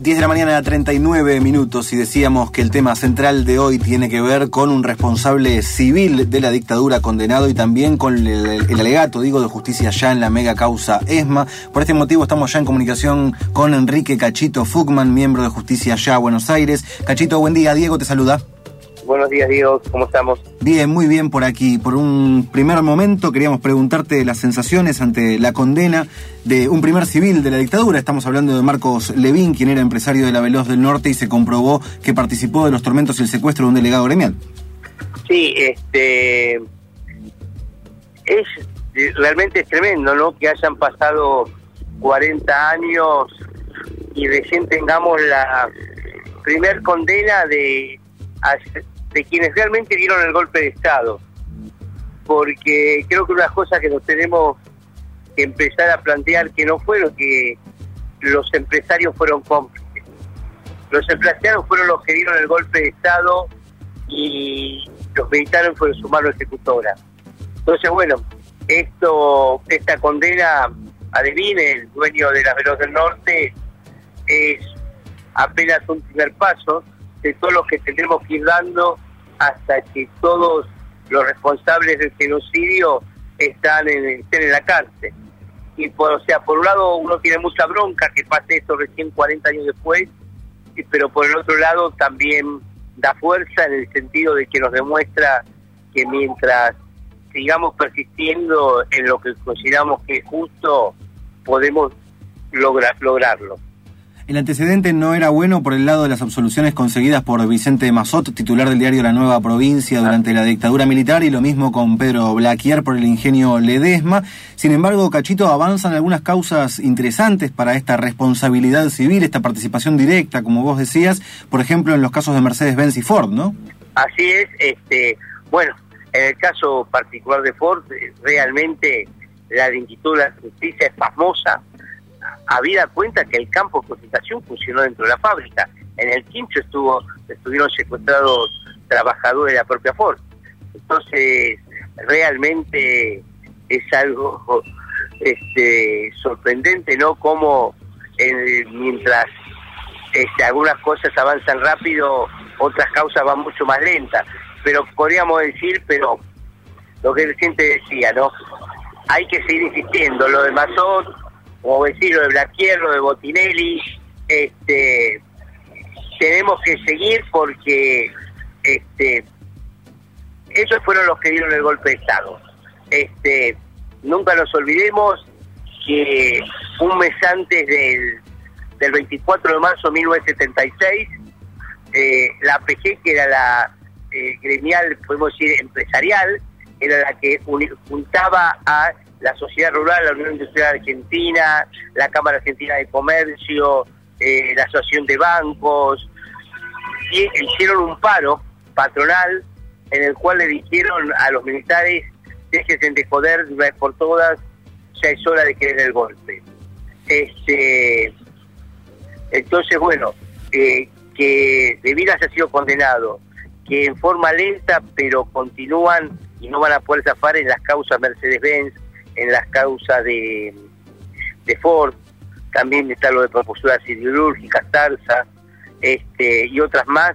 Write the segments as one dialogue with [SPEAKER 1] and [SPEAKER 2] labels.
[SPEAKER 1] 10 de la mañana, 39 minutos, y decíamos que el tema central de hoy tiene que ver con un responsable civil de la dictadura condenado y también con el, alegato, digo, de justicia ya en la mega causa ESMA. Por este motivo estamos ya en comunicación con Enrique Cachito Fugman, miembro de Justicia Ya Buenos Aires. Cachito, buen día. Diego te saluda.
[SPEAKER 2] Buenos días, Diego. ¿Cómo estamos?
[SPEAKER 1] Bien, muy bien por aquí. Por un primer momento queríamos preguntarte las sensaciones ante la condena de un primer civil de la dictadura. Estamos hablando de Marcos Levín, quien era empresario de la Veloz del Norte y se comprobó que participó de los tormentos y el secuestro de un delegado gremial.
[SPEAKER 2] Sí, este es realmente es tremendo, ¿no? Que hayan pasado 40 años y recién tengamos la primer condena de de quienes realmente dieron el golpe de Estado. Porque creo que una cosa que nos tenemos que empezar a plantear que no fueron que los empresarios fueron cómplices. Los empresarios fueron los que dieron el golpe de Estado y los militares fueron su mano ejecutora. Entonces, bueno, esto, esta condena a Devine, el dueño de la Veloz del Norte, es apenas un primer paso de todos los que tendremos que ir dando hasta que todos los responsables del genocidio están en, estén en la cárcel. Y por, o sea, por un lado uno tiene mucha bronca que pase esto recién 40 años después, pero por el otro lado también da fuerza en el sentido de que nos demuestra que mientras sigamos persistiendo en lo que consideramos que es justo, podemos lograr, lograrlo.
[SPEAKER 1] El antecedente no era bueno por el lado de las absoluciones conseguidas por Vicente Mazot, titular del diario La Nueva Provincia durante la dictadura militar, y lo mismo con Pedro Blaquier por el ingenio Ledesma. Sin embargo, Cachito, avanzan algunas causas interesantes para esta responsabilidad civil, esta participación directa, como vos decías, por ejemplo, en los casos de Mercedes-Benz y Ford, ¿no?
[SPEAKER 2] Así es, este, bueno, en el caso particular de Ford, realmente la lentitud de la justicia es famosa habida cuenta que el campo de concentración funcionó dentro de la fábrica. En el quincho estuvo, estuvieron secuestrados trabajadores de la propia Ford. Entonces, realmente es algo este, sorprendente, ¿no? Como mientras este, algunas cosas avanzan rápido, otras causas van mucho más lentas. Pero podríamos decir, pero lo que recién te decía, ¿no? Hay que seguir insistiendo. Lo de Mazot como decir, lo de Blaquier, lo de Botinelli, este, tenemos que seguir porque este, ellos fueron los que dieron el golpe de Estado. Este, nunca nos olvidemos que un mes antes del, del 24 de marzo de 1976, eh, la PG, que era la eh, gremial, podemos decir, empresarial, era la que juntaba a la Sociedad Rural, la Unión Industrial Argentina, la Cámara Argentina de Comercio, eh, la Asociación de Bancos, hicieron un paro patronal en el cual le dijeron a los militares, déjense de joder de una vez por todas, ya es hora de querer el golpe. Este, entonces, bueno, eh, que De haya sido condenado, que en forma lenta, pero continúan y no van a poder zafar en las causas Mercedes-Benz, en las causas de, de Ford, también está lo de propuestas siderúrgicas, Tarsa, este, y otras más,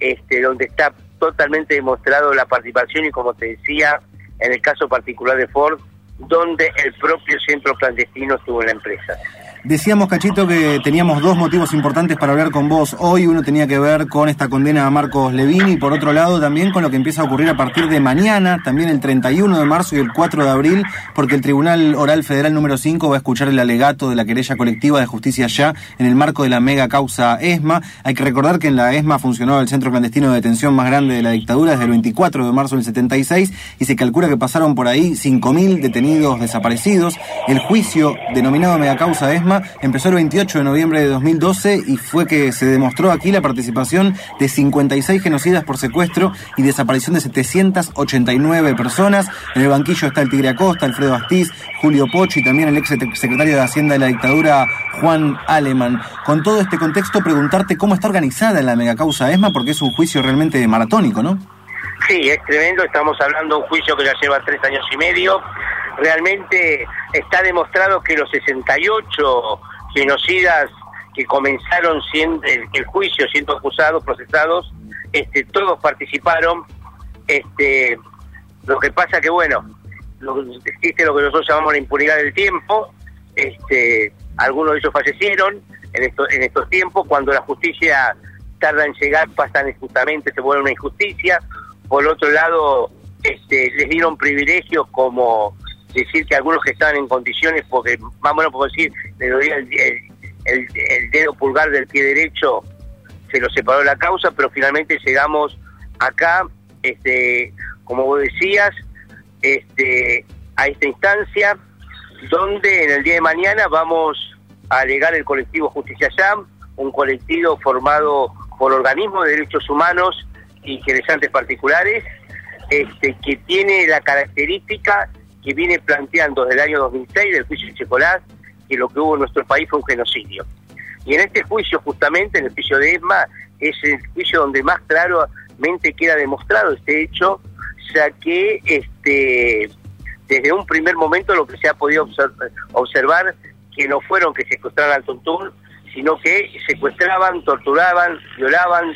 [SPEAKER 2] este, donde está totalmente demostrado la participación y como te decía, en el caso particular de Ford, donde el propio centro clandestino estuvo en la empresa.
[SPEAKER 1] Decíamos, Cachito, que teníamos dos motivos importantes para hablar con vos. Hoy uno tenía que ver con esta condena a Marcos Levini y por otro lado también con lo que empieza a ocurrir a partir de mañana, también el 31 de marzo y el 4 de abril, porque el Tribunal Oral Federal número 5 va a escuchar el alegato de la querella colectiva de justicia ya en el marco de la mega causa ESMA. Hay que recordar que en la ESMA funcionó el centro clandestino de detención más grande de la dictadura desde el 24 de marzo del 76 y se calcula que pasaron por ahí 5.000 detenidos desaparecidos. El juicio denominado mega causa ESMA empezó el 28 de noviembre de 2012 y fue que se demostró aquí la participación de 56 genocidas por secuestro y desaparición de 789 personas. En el banquillo está el Tigre Acosta, Alfredo Astiz, Julio Pochi, también el ex secretario de Hacienda de la dictadura, Juan Aleman. Con todo este contexto, preguntarte cómo está organizada la megacausa ESMA, porque es un juicio realmente maratónico, ¿no?
[SPEAKER 2] Sí, es tremendo. Estamos hablando de un juicio que ya lleva tres años y medio realmente está demostrado que los 68 genocidas que comenzaron siendo el, juicio, siendo acusados, procesados, este, todos participaron. Este, lo que pasa que, bueno, existe lo que nosotros llamamos la impunidad del tiempo. Este, algunos de ellos fallecieron en, esto, en estos tiempos. Cuando la justicia tarda en llegar, pasan injustamente, se vuelve una injusticia. Por otro lado, este, les dieron privilegios como decir que algunos que estaban en condiciones, porque más o menos puedo decir, le doy el, el, dedo pulgar del pie derecho, se lo separó la causa, pero finalmente llegamos acá, este, como vos decías, este, a esta instancia, donde en el día de mañana vamos a alegar el colectivo Justicia Ya, un colectivo formado por organismos de derechos humanos interesantes particulares, este, que tiene la característica que viene planteando desde el año 2006 del juicio de Checolás, que lo que hubo en nuestro país fue un genocidio. Y en este juicio, justamente, en el juicio de ESMA, es el juicio donde más claramente queda demostrado este hecho, ya que este, desde un primer momento lo que se ha podido observar, que no fueron que secuestraran al Tontún, sino que secuestraban, torturaban, violaban,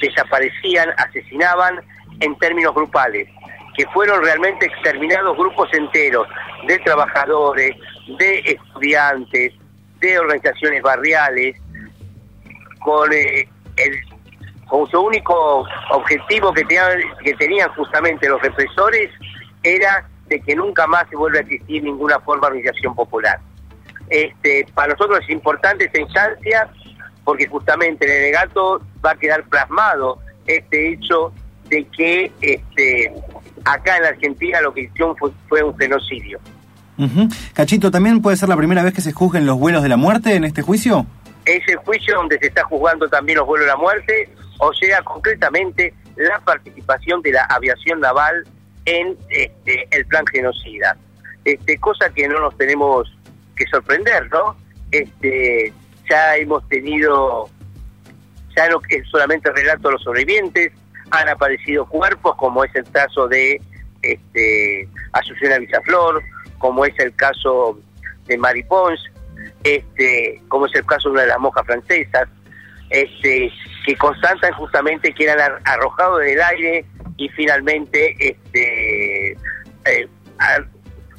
[SPEAKER 2] desaparecían, asesinaban en términos grupales, que fueron realmente exterminados grupos enteros de trabajadores, de estudiantes, de organizaciones barriales, con, eh, el, con su único objetivo que tenían, que tenían justamente los represores era de que nunca más se vuelva a existir ninguna forma de organización popular. Este, para nosotros es importante esta instancia porque justamente en el legato va a quedar plasmado este hecho de que este, acá en la Argentina lo que hicieron fue, un genocidio.
[SPEAKER 1] Cachito, ¿también puede ser la primera vez que se juzguen los vuelos de la muerte en este juicio?
[SPEAKER 2] Es el juicio donde se está juzgando también los vuelos de la muerte, o sea, concretamente la participación de la aviación naval en este, el plan genocida. Este, cosa que no nos tenemos que sorprender, ¿no? Este, ya hemos tenido, ya no es solamente relato a los sobrevivientes, han aparecido cuerpos, como es el caso de este, Azucena Villaflor, como es el caso de Mari Pons, este, como es el caso de una de las monjas francesas, este, que constatan justamente que eran arrojados del aire y finalmente este, eh,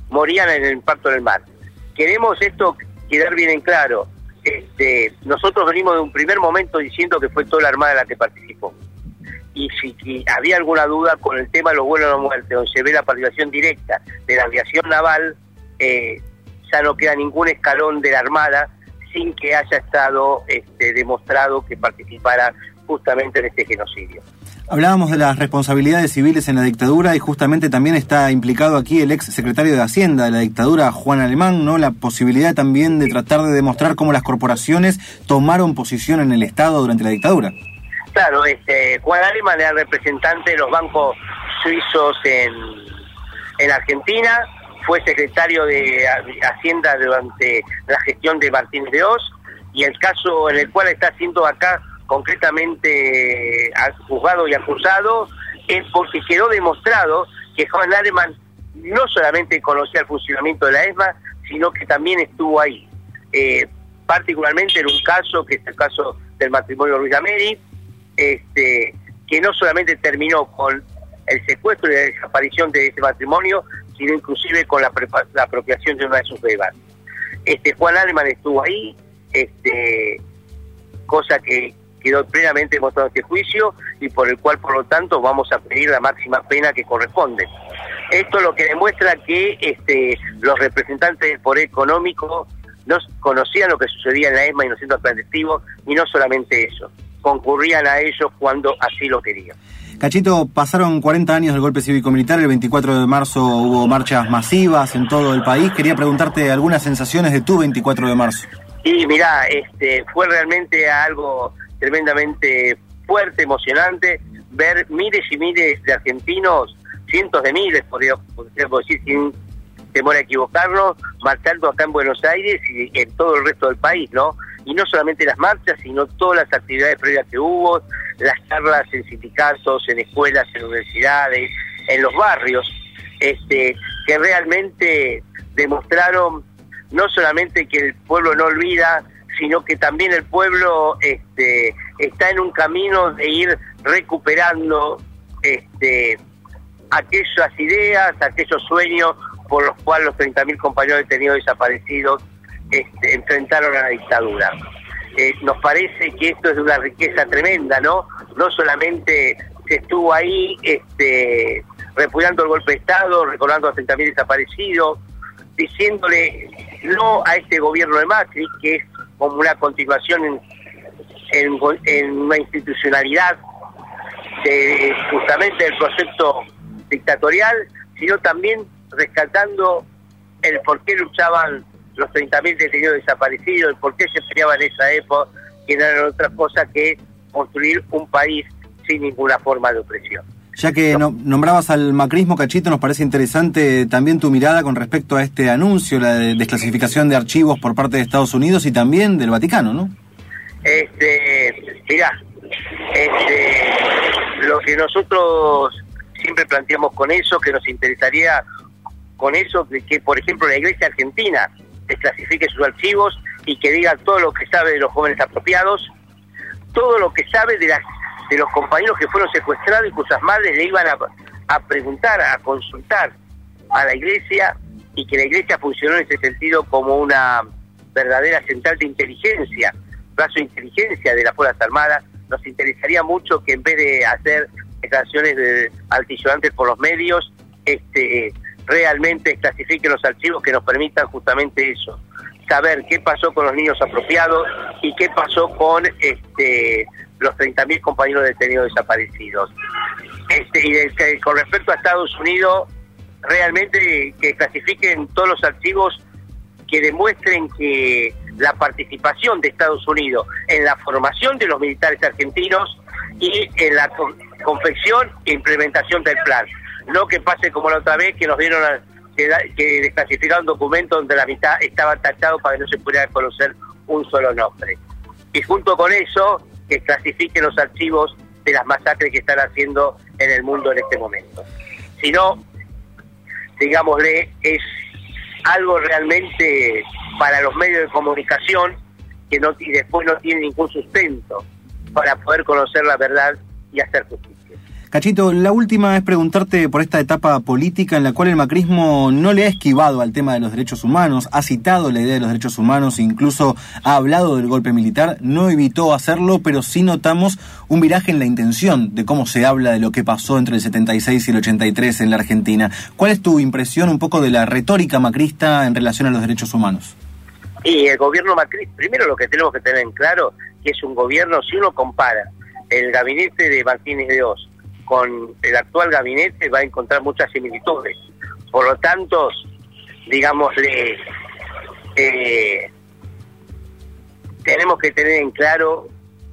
[SPEAKER 2] morían en el impacto del mar queremos esto quedar bien en claro. Este, nosotros venimos de un primer momento diciendo que fue toda la Armada la que participó. Y si, había alguna duda con el tema de los vuelos de la muerte, donde se ve la participación directa de la aviación naval, eh, ya no queda ningún escalón de la Armada sin que haya estado este, demostrado que participara justamente en este genocidio.
[SPEAKER 1] Hablábamos de las responsabilidades civiles en la dictadura y justamente también está implicado aquí el ex secretario de Hacienda de la dictadura, Juan Alemán, ¿no? La posibilidad también de tratar de demostrar cómo las corporaciones tomaron posición en el Estado durante la dictadura.
[SPEAKER 2] Claro, este, Juan Alemán era representante de los bancos suizos en, en Argentina, fue secretario de Hacienda durante la gestión de Martínez de Oz y el caso en el cual está siendo acá concretamente juzgado y acusado es porque quedó demostrado que Juan Alemán no solamente conocía el funcionamiento de la ESMA, sino que también estuvo ahí. Eh, particularmente en un caso, que es el caso del matrimonio Ruiz Ameri, este, que no solamente terminó con el secuestro y la desaparición de ese matrimonio, sino inclusive con la, apropiación de una de sus bebas. Este, Juan Alemán estuvo ahí, este, cosa que, quedó plenamente demostrado este juicio y por el cual, por lo tanto, vamos a pedir la máxima pena que corresponde. Esto lo que demuestra que este, los representantes del poder económico no conocían lo que sucedía en la ESMA y en los centros clandestinos, y no solamente eso, concurrían a ellos cuando así lo querían.
[SPEAKER 1] Cachito, pasaron 40 años del golpe cívico-militar, el 24 de marzo hubo marchas masivas en todo el país. Quería preguntarte algunas sensaciones de tu 24 de marzo.
[SPEAKER 2] Sí, mirá, este, fue realmente algo tremendamente fuerte, emocionante, ver miles y miles de argentinos, cientos de miles, podríamos decir sin temor a equivocarnos, marchando acá en Buenos Aires y en todo el resto del país, ¿no? Y no solamente las marchas, sino todas las actividades previas que hubo, las charlas en sindicatos, en escuelas, en universidades, en los barrios, este, que realmente demostraron no solamente que el pueblo no olvida, sino que también el pueblo este, está en un camino de ir recuperando este, aquellas ideas, aquellos sueños por los cuales los 30.000 compañeros detenidos desaparecidos este, enfrentaron a la dictadura. Eh, nos parece que esto es una riqueza tremenda, ¿no? No solamente se estuvo ahí este, repudiando el golpe de Estado, recordando a 30.000 desaparecidos, diciéndole no a este gobierno de Macri, que es como una continuación en, en, una institucionalidad de, justamente del proyecto dictatorial, sino también rescatando el por qué luchaban los 30.000 detenidos desaparecidos, el por qué se peleaban en esa época, que no era otra cosa que construir un país sin ninguna forma de opresión.
[SPEAKER 1] Ya que nombrabas al macrismo, Cachito, nos parece interesante también tu mirada con respecto a este anuncio, la desclasificación de archivos por parte de Estados Unidos y también del Vaticano, ¿no?
[SPEAKER 2] Este, mirá, este, lo que nosotros siempre planteamos con eso, que nos interesaría con eso, que, por ejemplo, la Iglesia Argentina desclasifique sus archivos y que diga todo lo que sabe de los jóvenes apropiados, todo lo que sabe de las de los compañeros que fueron secuestrados y cuyas madres le iban a, preguntar, a consultar a la iglesia y que la iglesia funcionó en ese sentido como una verdadera central de inteligencia, brazo de inteligencia de las Fuerzas Armadas, nos interesaría mucho que en vez de hacer declaraciones de altisonantes por los medios, este realmente clasifiquen los archivos que nos permitan justamente eso, saber qué pasó con los niños apropiados y qué pasó con este los 30.000 compañeros detenidos desaparecidos. Este, y con respecto a Estados Unidos, realmente que clasifiquen todos los archivos que demuestren que la participación de Estados Unidos en la formación de los militares argentinos y en la confección e implementación del plan. No que pase como la otra vez que nos dieron que, que desclasificaron documentos donde la mitad estaba tachado para que no se pudiera conocer un solo nombre. Y junto con eso, que clasifiquen los archivos de las masacres que están haciendo en el mundo en este momento. Si no, digámosle, es algo realmente para los medios de comunicación que no y después no tiene ningún sustento para poder conocer la verdad y hacer justicia.
[SPEAKER 1] Cachito, la última es preguntarte por esta etapa política en la cual el macrismo no le ha esquivado al tema de los derechos humanos, ha citado la idea de los derechos humanos, incluso ha hablado del golpe militar, no evitó hacerlo, pero sí notamos un viraje en la intención de cómo se habla de lo que pasó entre el 76 y el 83 en la Argentina. ¿Cuál es tu impresión un poco de la retórica macrista en relación a los derechos humanos?
[SPEAKER 2] Y el gobierno macrista, primero lo que tenemos que tener en claro, que es un gobierno, si uno compara el gabinete de Martínez de Oz con el actual gabinete va a encontrar muchas similitudes. Por lo tanto, digámosle, eh, tenemos que tener en claro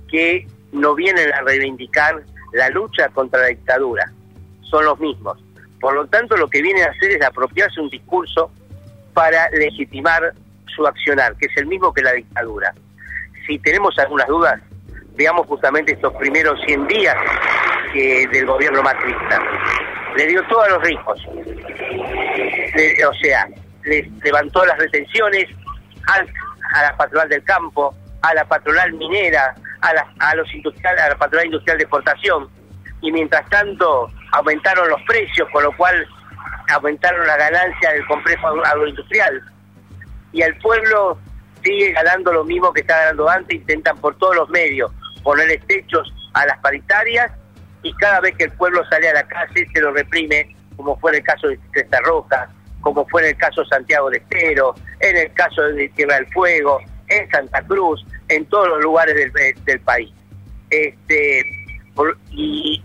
[SPEAKER 2] que no vienen a reivindicar la lucha contra la dictadura, son los mismos. Por lo tanto, lo que vienen a hacer es apropiarse un discurso para legitimar su accionar, que es el mismo que la dictadura. Si tenemos algunas dudas, veamos justamente estos primeros 100 días del gobierno macrista. Le dio todo a los ricos. o sea, les levantó las retenciones a, la patronal del campo, a la patronal minera, a, la, a los industriales, a la patronal industrial de exportación. Y mientras tanto aumentaron los precios, con lo cual aumentaron la ganancia del complejo agroindustrial. Y el pueblo sigue ganando lo mismo que está ganando antes, intentan por todos los medios poner techos a las paritarias y cada vez que el pueblo sale a la calle se lo reprime, como fue en el caso de Cresta Roja, como fue en el caso de Santiago de Estero, en el caso de Tierra del Fuego, en Santa Cruz, en todos los lugares del, país. Este, y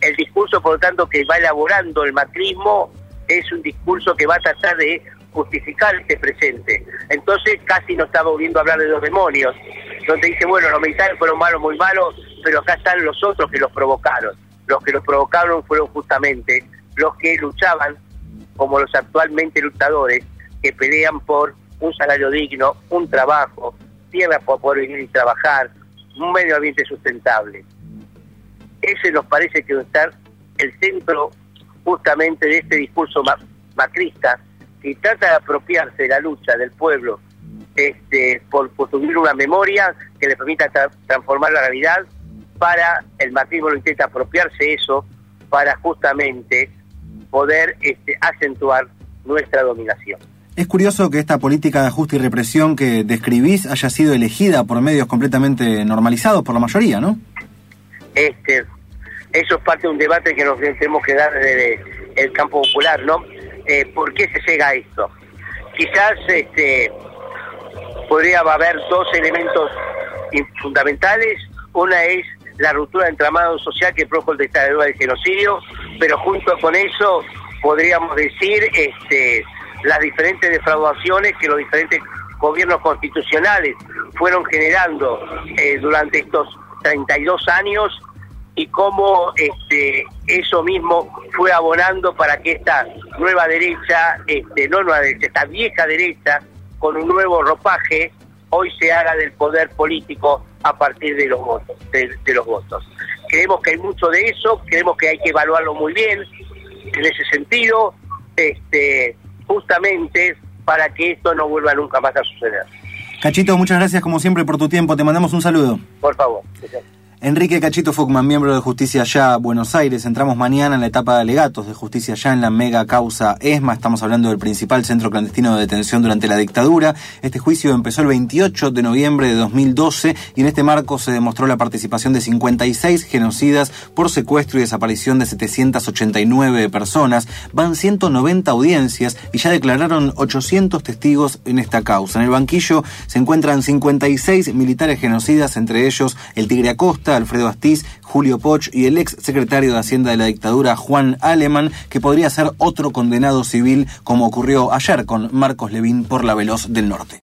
[SPEAKER 2] el discurso, por lo tanto, que va elaborando el macrismo es un discurso que va a tratar de justificar este presente. Entonces casi no está volviendo a hablar de los demonios, donde dice, bueno, los militares fueron malos, muy malos, pero acá están los otros que los provocaron. Los que los provocaron fueron justamente los que luchaban, como los actualmente luchadores, que pelean por un salario digno, un trabajo, tierra para poder vivir y trabajar, un medio ambiente sustentable. Ese nos parece que estar el centro justamente de este discurso macrista que trata de apropiarse de la lucha del pueblo este, por construir una memoria que le permita transformar la realidad para el marxismo lo intenta apropiarse eso para justamente poder este, acentuar nuestra dominación.
[SPEAKER 1] Es curioso que esta política de ajuste y represión que describís haya sido elegida por medios completamente normalizados por la mayoría, ¿no?
[SPEAKER 2] Este, eso es parte de un debate que nos tenemos que dar desde el campo popular, ¿no? Eh, ¿Por qué se llega a esto? Quizás este, podría haber dos elementos fundamentales. Una es la ruptura de entramado social que produjo el dictadura del genocidio, pero junto con eso podríamos decir este, las diferentes defraudaciones que los diferentes gobiernos constitucionales fueron generando eh, durante estos 32 años y cómo este, eso mismo fue abonando para que esta nueva derecha, este, no nueva derecha, esta vieja derecha, con un nuevo ropaje, hoy se haga del poder político a partir de los votos. De, los votos. Creemos que hay mucho de eso, creemos que hay que evaluarlo muy bien en ese sentido, este, justamente para que esto no vuelva nunca más a suceder.
[SPEAKER 1] Cachito, muchas gracias como siempre por tu tiempo. Te mandamos un saludo.
[SPEAKER 2] Por favor.
[SPEAKER 1] Enrique Cachito Fugman, miembro de Justicia Ya Buenos Aires. Entramos mañana en la etapa de alegatos de Justicia Ya en la mega causa ESMA. Estamos hablando del principal centro clandestino de detención durante la dictadura. Este juicio empezó el 28 de noviembre de 2012 y en este marco se demostró la participación de 56 genocidas por secuestro y desaparición de 789 personas. Van 190 audiencias y ya declararon 800 testigos en esta causa. En el banquillo se encuentran 56 militares genocidas, entre ellos el Tigre Acosta, Alfredo Astiz, Julio Poch y el ex secretario de Hacienda de la dictadura, Juan Aleman, que podría ser otro condenado civil como ocurrió ayer con Marcos Levín por la Veloz del Norte.